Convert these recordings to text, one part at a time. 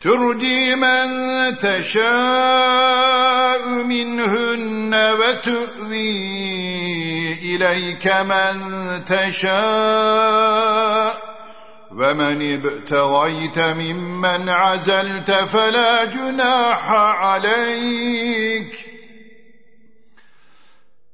ترجي من تشاء منهن وتؤوي إليك من تشاء. ومن ابتغيت ممن عزلت فلا جناح عليك.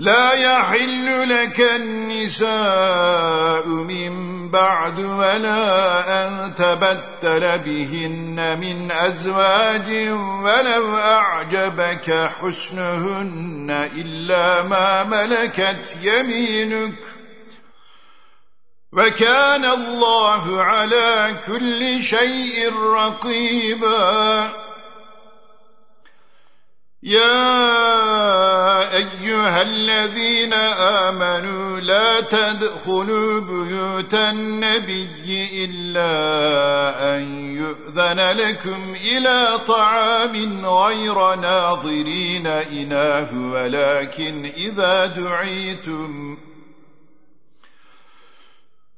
لا يحل لك النساء من بعد ولا أن تبتل بهن من أزواج ولو أعجبك حسنهن إلا ما ملكت يمينك. وكان الله على كل شيء رقيبا. يا الذين آمنوا لا تدخلوا بيوت النبي إلا أن يؤذن لكم إلى طعام غير ناظرين إناه ولكن إذا دعيتم